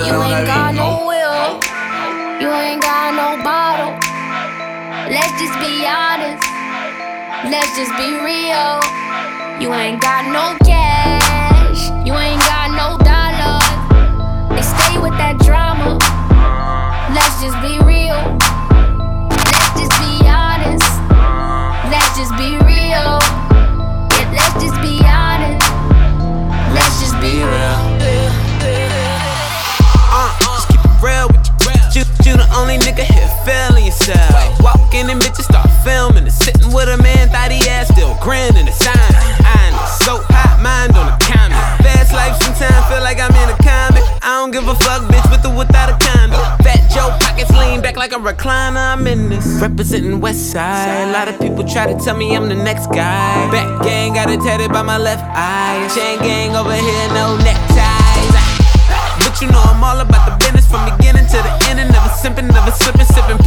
You ain't got no will. You ain't got no bottle. Let's just be honest. Let's just be real. You ain't got no Walking in bitches start filming and sitting with a man, thought he ass still grinning the sign. I so hot, mind on the comment. Fast life sometimes feel like I'm in a comic. I don't give a fuck, bitch, with or without a condom. Fat Joe pockets lean back like a recliner. I'm in this. Representing West Side. A lot of people try to tell me I'm the next guy. Back gang got it tatted by my left eye. Chain gang over here, no neckties. But you know I'm all about the business from beginning to the end. And never simping, never slipping, sipping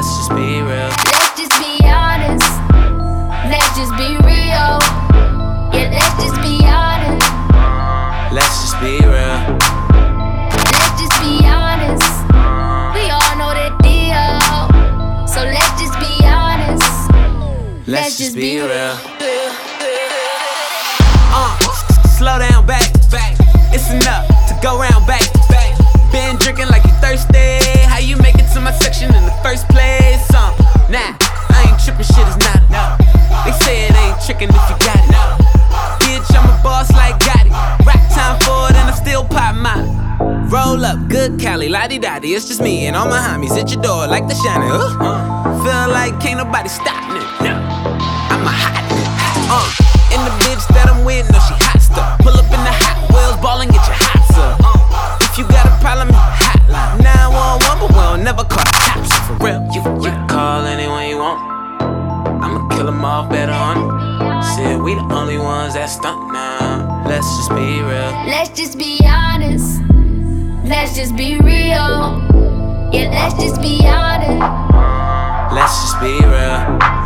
Let's just be real. Let's just be honest. Let's just be real. Yeah, let's just be honest. Let's just be real. Let's just be honest. We all know the deal. So let's just be honest. Let's just be real. Uh, slow down, back, back. It's enough to go round, back. Good Cali, lottie dottie. It's just me and all my homies at your door like the shiny. Uh, feel like can't nobody stop me. I'm a hot nigga. Uh, the bitch that I'm with, no, she hot stuff. Pull up in the hot wheels, ball and get your hots up. Uh, if you got a problem, hotline 911, but we'll never call the cops for real. You, you call anyone you want. I'ma kill them all better on. Shit, we the only ones that stunt now. Let's just be real. Let's just be honest. Let's just be real. Yeah, let's just be honest. Let's just be real.